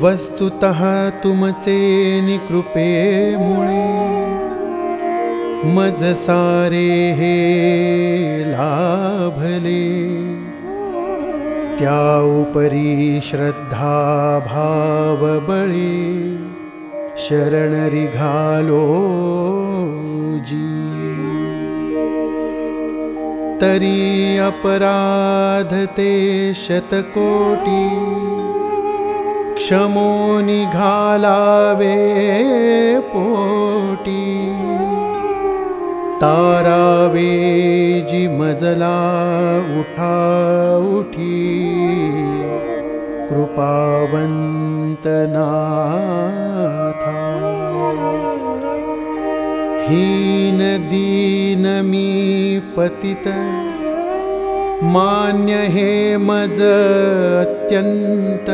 वस्तुतः तुमचे निकृपेमुळे मज सारे हे लाभले। त्या उपरी श्रद्धा भाव बळे शरणरी घालो जी। तरी अपराध ते शतकोटी क्षमो निघालावे पोटी। तारावे जी मजला उठा उठी। कृपावंत नाथा हीन दीन मी पतित। मान्य हे मज अत्यंत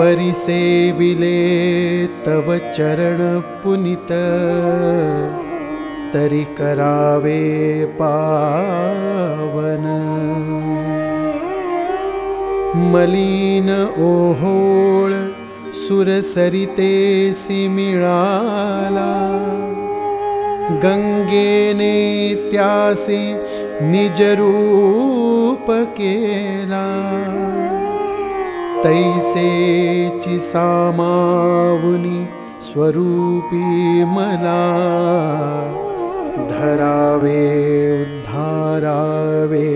परिसेविले तव चरण पुनित तरी करावे पावन। मलिन ओहोळ सुरसरितेसि मिळाला गंगेने त्यासी निजरूप केला तैसेची सामावुनी स्वरूपी मला। धरावे उद्धारावे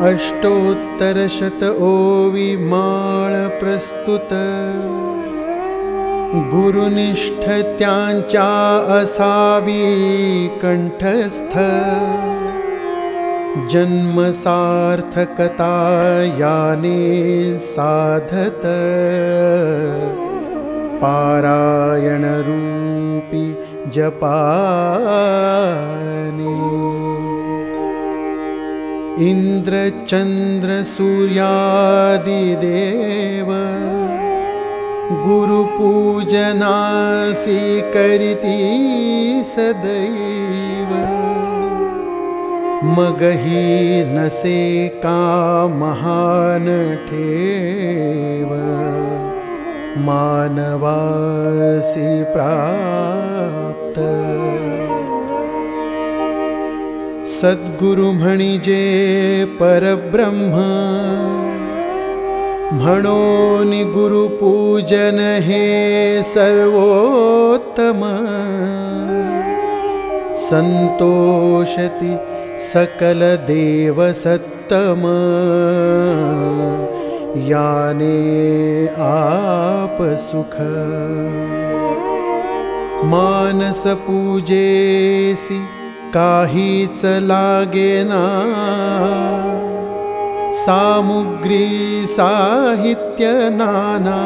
अष्टोत्तरशत ओवि माळ प्रस्तुत। गुरुनिष्ठ त्यांच्या असावी कंठस्थ। जन्मसार्थकता याने साधत। पारायणरूपी जपाने इन्द्रचन्द्रसूर्यादिदेव गुरुपूजनासि करिति सदैव। मगही नसे का महान ठेव। मानवासि प्राप्त सद्गुरु म्हणिजे परब्रह्म। म्हणोनि गुरुपूजन हे सर्वोत्तम। सन्तोषति सकलदेवसत्तम याने आपसुख मानसपूजेसि काहीच लागेना सामुग्री साहित्य नाना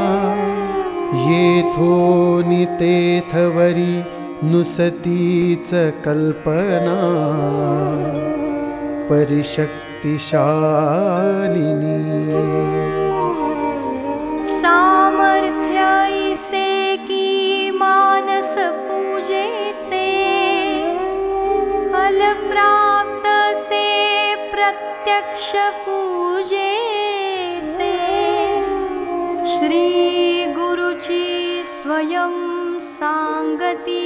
येथो नितेथवरी नुसतीच कल्पना। परिशक्तिशालिनी प्रत्यक्ष पूजेचे श्री गुरुची स्वयं सांगती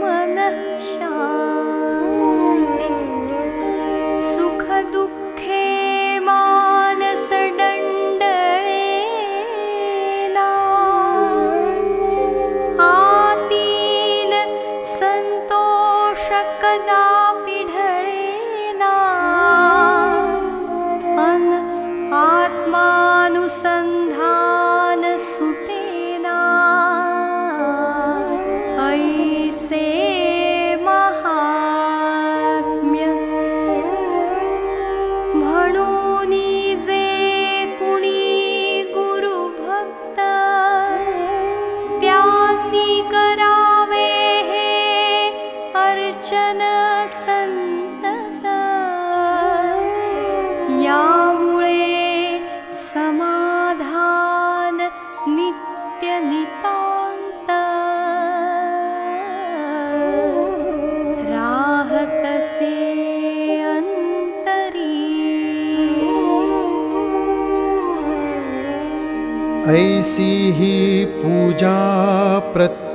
मनः शान्ति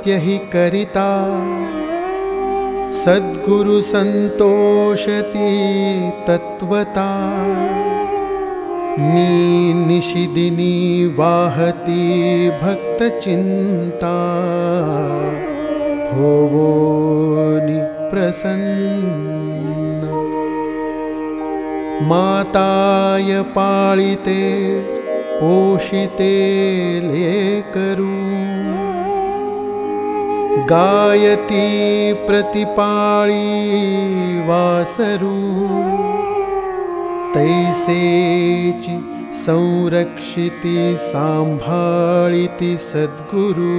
प्रत्यहि करिता। सद्गुरु संतोषती तत्वता नी निशिदिनी वाहती भक्तचिंता होवोनि प्रसन्न माताय पाळिते पोषिते लेकरू। गायती प्रतिपाळी वासरू। तैसेची संरक्षिती सांभाळिती सद्गुरु।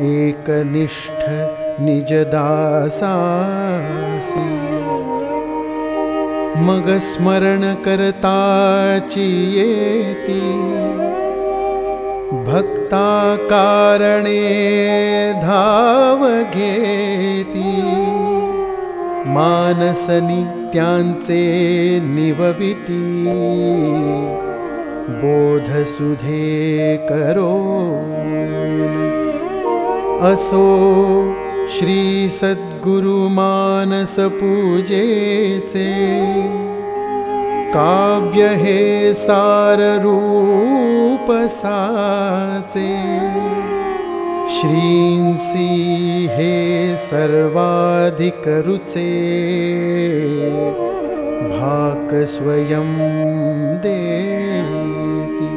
एकनिष्ठ निजदासासी। मग स्मरण करताची येती भक्ता कारणे धाव घेती मानसनित्यांचे निवविती। बोधसुधे करो। असो श्री सद्गुरु मानस पूजेचे काव्य हे साररूप साचे श्रींसी हे सर्वाधिकरुचे। भाक स्वयं देती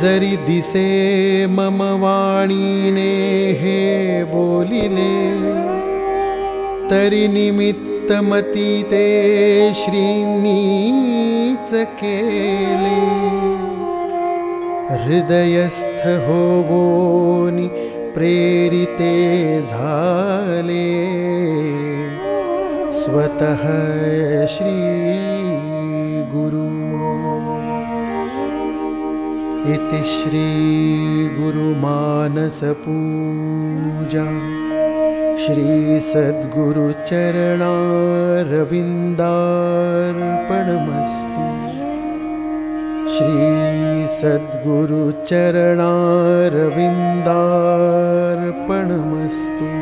जरी दिसे मम वाणीने हे बोलिले। तरी निमित्तमती ते श्रीनीच केले हृदयस्थ होवोनि प्रेरिते झाले। स्वतः श्रीगुरु। इति श्रीगुरुमानसपूजा श्रीसद्गुरुचरणारविन्दार्पणमस्तु श्रीसद्गुरुचरणारविन्दार्पणमस्तु